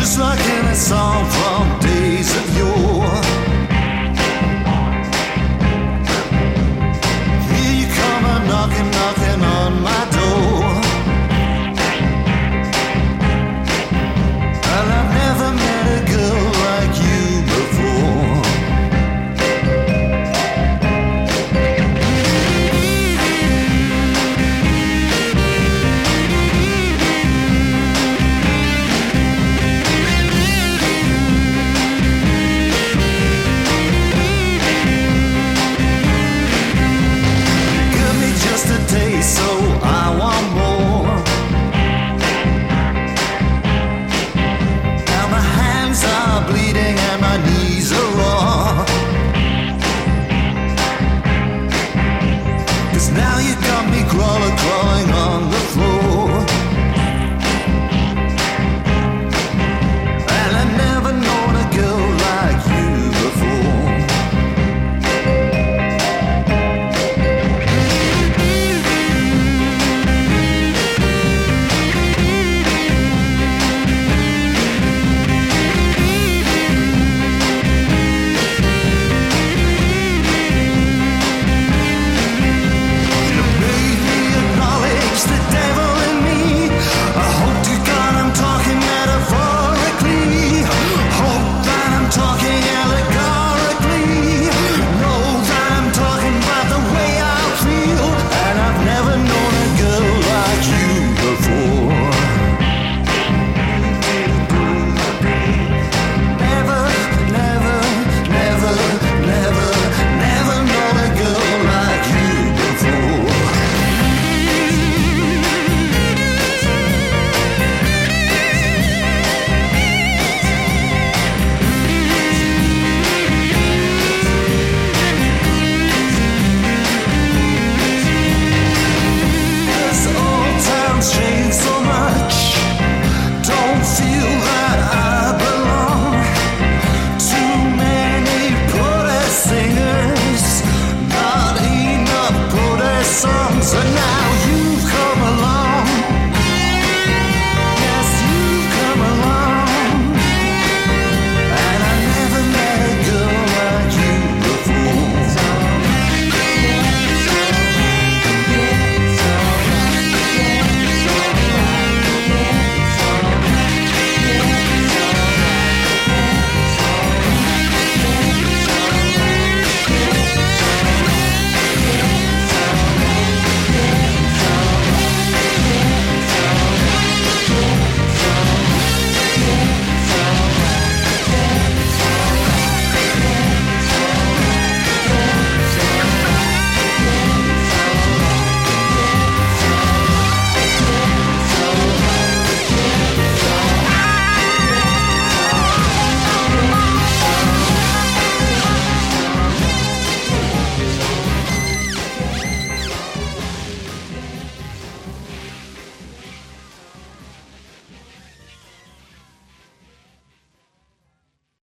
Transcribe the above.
just like